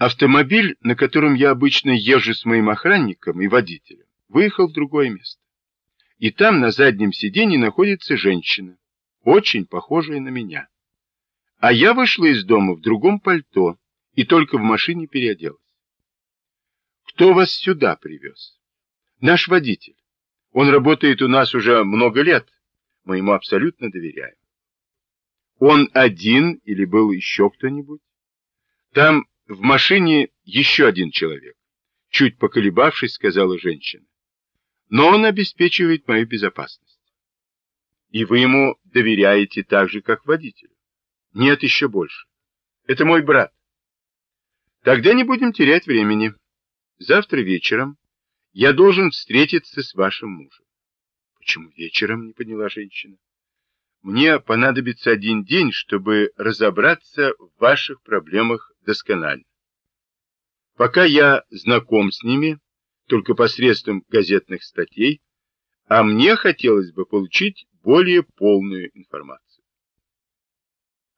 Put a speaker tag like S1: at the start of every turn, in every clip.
S1: Автомобиль, на котором я обычно езжу с моим охранником и водителем, выехал в другое место. И там на заднем сиденье находится женщина, очень похожая на меня. А я вышла из дома в другом пальто и только в машине переоделась. Кто вас сюда привез? Наш водитель. Он работает у нас уже много лет. Мы ему абсолютно доверяем. Он один или был еще кто-нибудь? Там в машине еще один человек. Чуть поколебавшись, сказала женщина. Но он обеспечивает мою безопасность. И вы ему доверяете так же, как водителю? Нет, еще больше. Это мой брат. Тогда не будем терять времени. Завтра вечером я должен встретиться с вашим мужем. Почему вечером, не поняла женщина. Мне понадобится один день, чтобы разобраться в ваших проблемах досконально. Пока я знаком с ними, только посредством газетных статей, а мне хотелось бы получить более полную информацию.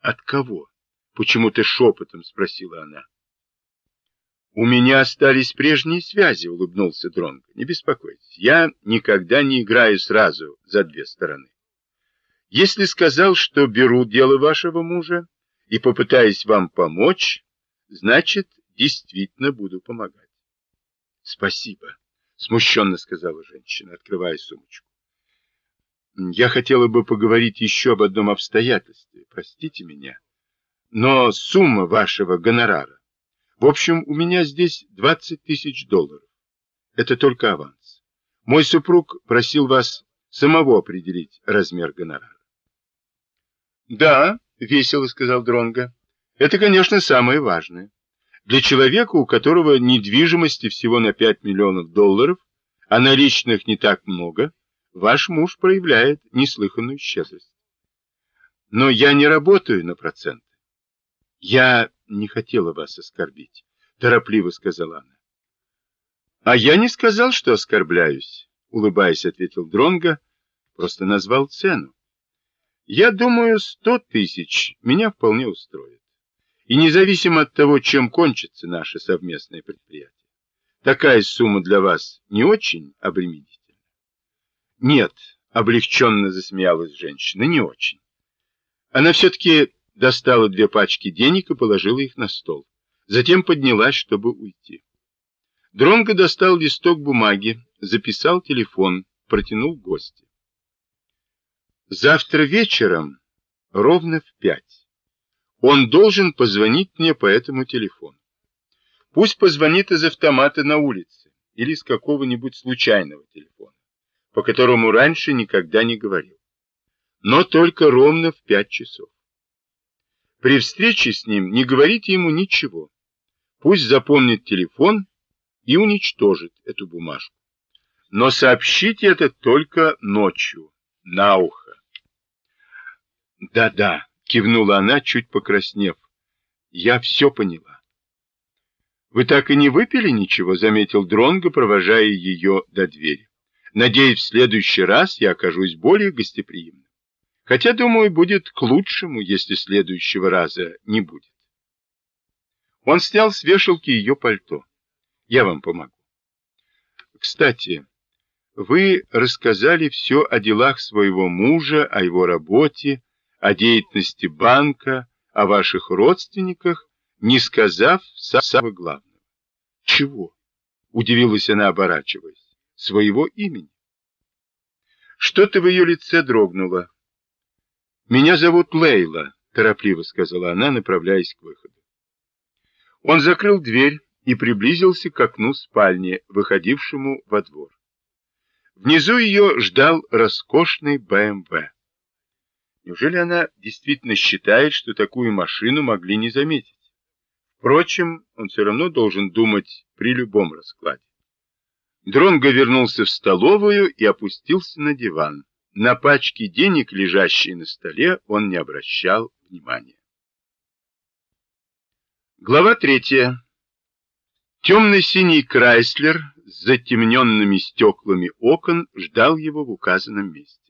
S1: От кого? Почему-то шепотом спросила она. У меня остались прежние связи, улыбнулся Дронго. Не беспокойтесь, я никогда не играю сразу за две стороны. Если сказал, что беру дело вашего мужа и попытаюсь вам помочь, значит, действительно буду помогать. Спасибо, смущенно сказала женщина, открывая сумочку. Я хотела бы поговорить еще об одном обстоятельстве, простите меня, но сумма вашего гонорара в общем, у меня здесь 20 тысяч долларов. Это только аванс. Мой супруг просил вас самого определить размер гонорара. Да, весело сказал Дронга. Это, конечно, самое важное. Для человека, у которого недвижимости всего на 5 миллионов долларов, а наличных не так много, ваш муж проявляет неслыханную щедрость. Но я не работаю на проценты. Я не хотела вас оскорбить, торопливо сказала она. А я не сказал, что оскорбляюсь, улыбаясь, ответил Дронга, просто назвал цену. Я думаю, сто тысяч меня вполне устроит. И независимо от того, чем кончится наше совместное предприятие, такая сумма для вас не очень обременительна. Нет, облегченно засмеялась женщина, не очень. Она все-таки достала две пачки денег и положила их на стол. Затем поднялась, чтобы уйти. Дронго достал листок бумаги, записал телефон, протянул гости. Завтра вечером, ровно в пять, он должен позвонить мне по этому телефону. Пусть позвонит из автомата на улице или с какого-нибудь случайного телефона, по которому раньше никогда не говорил. Но только ровно в пять часов. При встрече с ним не говорите ему ничего. Пусть запомнит телефон и уничтожит эту бумажку. Но сообщите это только ночью, на ухо. Да-да, кивнула она, чуть покраснев. Я все поняла. Вы так и не выпили ничего, заметил Дронго, провожая ее до двери. Надеюсь, в следующий раз я окажусь более гостеприимным. Хотя, думаю, будет к лучшему, если следующего раза не будет. Он снял с вешалки ее пальто. Я вам помогу. Кстати, вы рассказали все о делах своего мужа, о его работе, о деятельности банка, о ваших родственниках, не сказав самого главного. Чего? Удивилась она, оборачиваясь. Своего имени. Что-то в ее лице дрогнуло. «Меня зовут Лейла», — торопливо сказала она, направляясь к выходу. Он закрыл дверь и приблизился к окну спальни, выходившему во двор. Внизу ее ждал роскошный БМВ. Неужели она действительно считает, что такую машину могли не заметить? Впрочем, он все равно должен думать при любом раскладе. Дронго вернулся в столовую и опустился на диван. На пачки денег, лежащие на столе, он не обращал внимания. Глава третья. Темно-синий Крайслер с затемненными стеклами окон ждал его в указанном месте.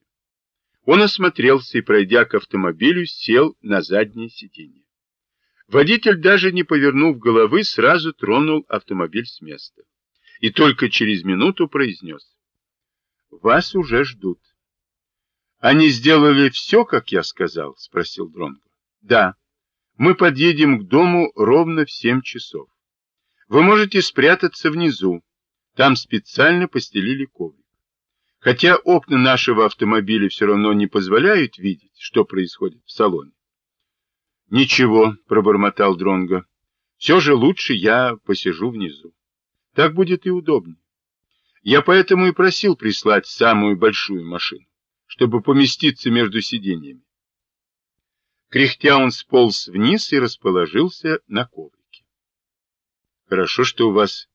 S1: Он осмотрелся и, пройдя к автомобилю, сел на заднее сиденье. Водитель, даже не повернув головы, сразу тронул автомобиль с места. И только через минуту произнес. «Вас уже ждут». «Они сделали все, как я сказал?» — спросил Дронго. «Да. Мы подъедем к дому ровно в семь часов. Вы можете спрятаться внизу. Там специально постелили коврик. Хотя окна нашего автомобиля все равно не позволяют видеть, что происходит в салоне. Ничего, пробормотал Дронго. Все же лучше я посижу внизу. Так будет и удобнее. Я поэтому и просил прислать самую большую машину, чтобы поместиться между сиденьями. Кряхтя он сполз вниз и расположился на коврике. Хорошо, что у вас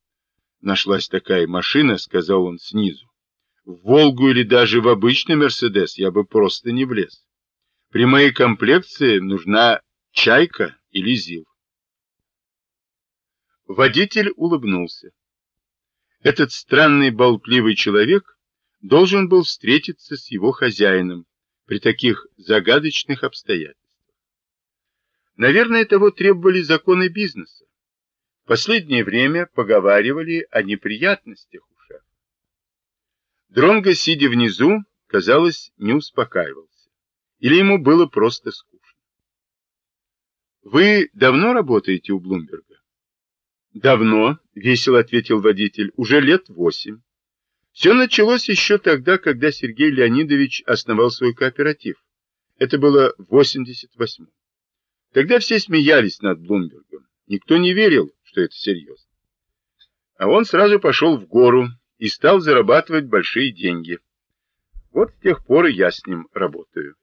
S1: нашлась такая машина, сказал он снизу. В Волгу или даже в обычный Мерседес я бы просто не влез. При моей комплекции нужна Чайка или Зил? Водитель улыбнулся. Этот странный болтливый человек должен был встретиться с его хозяином при таких загадочных обстоятельствах. Наверное, того требовали законы бизнеса. Последнее время поговаривали о неприятностях. Дронго, сидя внизу, казалось, не успокаивался. Или ему было просто скучно. Вы давно работаете у Блумберга? Давно, весело ответил водитель, уже лет восемь. Все началось еще тогда, когда Сергей Леонидович основал свой кооператив. Это было в 88 Тогда все смеялись над Блумбергом. Никто не верил, что это серьезно. А он сразу пошел в гору и стал зарабатывать большие деньги. Вот с тех пор и я с ним работаю.